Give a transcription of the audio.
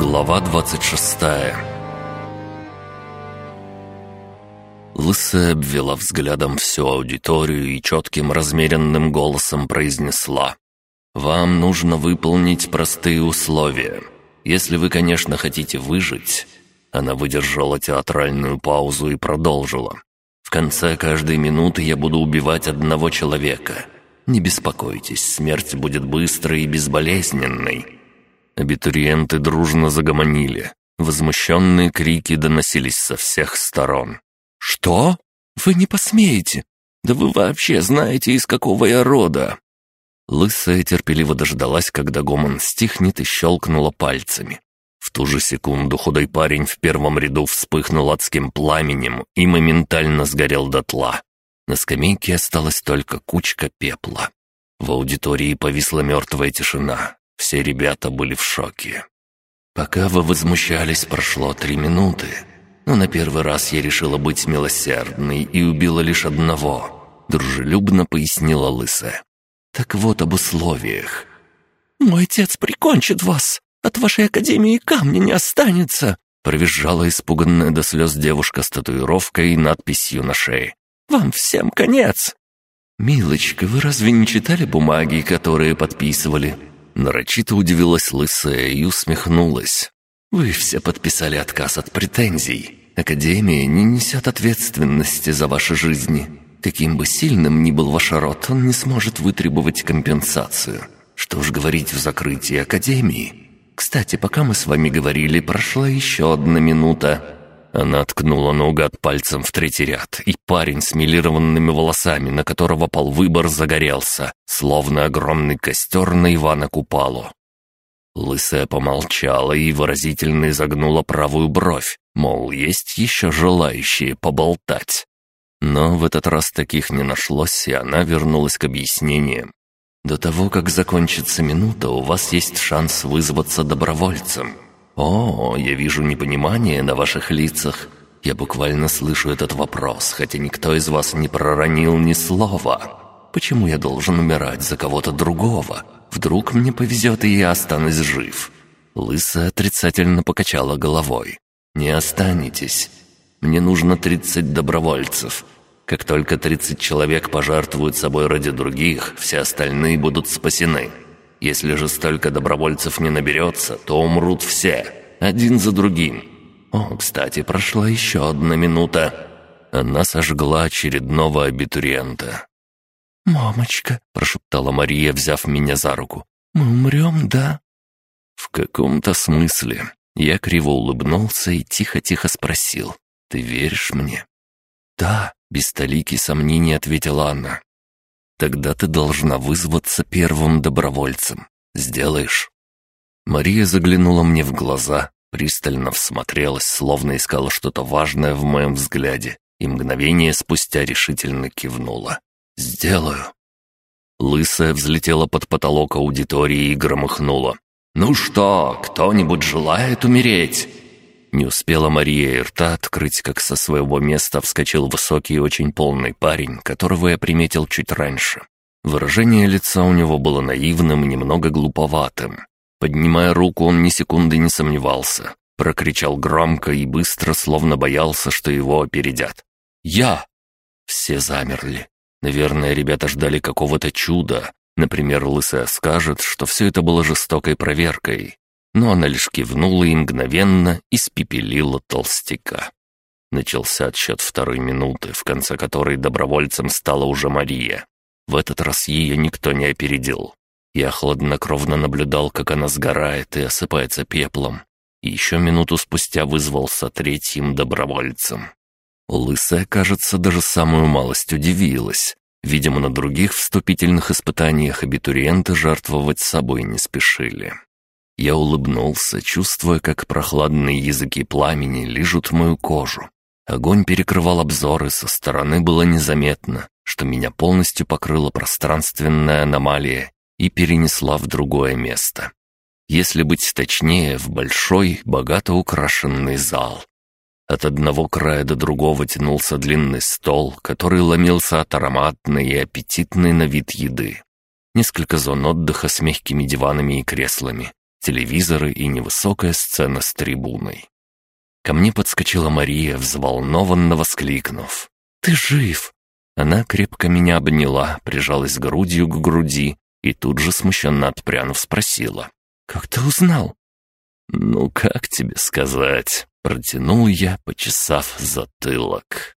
Глава 26 Лысая обвела взглядом всю аудиторию и четким размеренным голосом произнесла. «Вам нужно выполнить простые условия. Если вы, конечно, хотите выжить...» Она выдержала театральную паузу и продолжила. «В конце каждой минуты я буду убивать одного человека. Не беспокойтесь, смерть будет быстрой и безболезненной. Абитуриенты дружно загомонили. Возмущенные крики доносились со всех сторон. «Что? Вы не посмеете? Да вы вообще знаете, из какого я рода?» Лысая терпеливо дождалась, когда гомон стихнет и щелкнула пальцами. В ту же секунду худой парень в первом ряду вспыхнул адским пламенем и моментально сгорел дотла. На скамейке осталась только кучка пепла. В аудитории повисла мертвая тишина. Все ребята были в шоке. Пока вы возмущались, прошло три минуты. Но на первый раз я решила быть милосердной и убила лишь одного. Дружелюбно пояснила Лысая. Так вот об условиях. «Мой отец прикончит вас! От вашей академии камня не останется!» Провизжала испуганная до слез девушка с татуировкой и надписью на шее. «Вам всем конец!» «Милочка, вы разве не читали бумаги, которые подписывали?» Нарочито удивилась лысая и усмехнулась. «Вы все подписали отказ от претензий. Академия не несет ответственности за ваши жизни. Каким бы сильным ни был ваш род, он не сможет вытребовать компенсацию. Что уж говорить в закрытии Академии. Кстати, пока мы с вами говорили, прошла еще одна минута. Она ткнула наугад пальцем в третий ряд, и парень с милированными волосами, на которого пал выбор, загорелся, словно огромный костер на Ивана Купалу. Лысая помолчала и выразительно изогнула правую бровь, мол, есть еще желающие поболтать. Но в этот раз таких не нашлось, и она вернулась к объяснениям. До того, как закончится минута, у вас есть шанс вызваться добровольцем. «О, я вижу непонимание на ваших лицах. Я буквально слышу этот вопрос, хотя никто из вас не проронил ни слова. Почему я должен умирать за кого-то другого? Вдруг мне повезет, и я останусь жив?» Лысая отрицательно покачала головой. «Не останетесь. Мне нужно тридцать добровольцев. Как только тридцать человек пожертвуют собой ради других, все остальные будут спасены. Если же столько добровольцев не наберется, то умрут все, один за другим. О, кстати, прошла еще одна минута. Она сожгла очередного абитуриента. «Мамочка», — прошептала Мария, взяв меня за руку, — «мы умрем, да?» «В каком-то смысле». Я криво улыбнулся и тихо-тихо спросил, «Ты веришь мне?» «Да», — без толики сомнений ответила она. Тогда ты должна вызваться первым добровольцем. Сделаешь?» Мария заглянула мне в глаза, пристально всмотрелась, словно искала что-то важное в моем взгляде, и мгновение спустя решительно кивнула. «Сделаю». Лысая взлетела под потолок аудитории и громыхнула. «Ну что, кто-нибудь желает умереть?» Не успела Мария и рта открыть, как со своего места вскочил высокий и очень полный парень, которого я приметил чуть раньше. Выражение лица у него было наивным и немного глуповатым. Поднимая руку, он ни секунды не сомневался. Прокричал громко и быстро, словно боялся, что его опередят. «Я!» Все замерли. Наверное, ребята ждали какого-то чуда. Например, Лысая скажет, что все это было жестокой проверкой но она лишь кивнула и мгновенно испепелила толстяка. Начался отсчет второй минуты, в конце которой добровольцем стала уже Мария. В этот раз ее никто не опередил. Я хладнокровно наблюдал, как она сгорает и осыпается пеплом. И еще минуту спустя вызвался третьим добровольцем. Лысая, кажется, даже самую малость удивилась. Видимо, на других вступительных испытаниях абитуриенты жертвовать собой не спешили. Я улыбнулся, чувствуя, как прохладные языки пламени лижут мою кожу. Огонь перекрывал обзор, и со стороны было незаметно, что меня полностью покрыла пространственная аномалия и перенесла в другое место. Если быть точнее, в большой, богато украшенный зал. От одного края до другого тянулся длинный стол, который ломился от ароматной и аппетитной на вид еды. Несколько зон отдыха с мягкими диванами и креслами, телевизоры и невысокая сцена с трибуной. Ко мне подскочила Мария, взволнованно воскликнув. «Ты жив!» Она крепко меня обняла, прижалась грудью к груди и тут же смущенно отпрянув спросила. «Как ты узнал?» «Ну, как тебе сказать?» — протянул я, почесав затылок.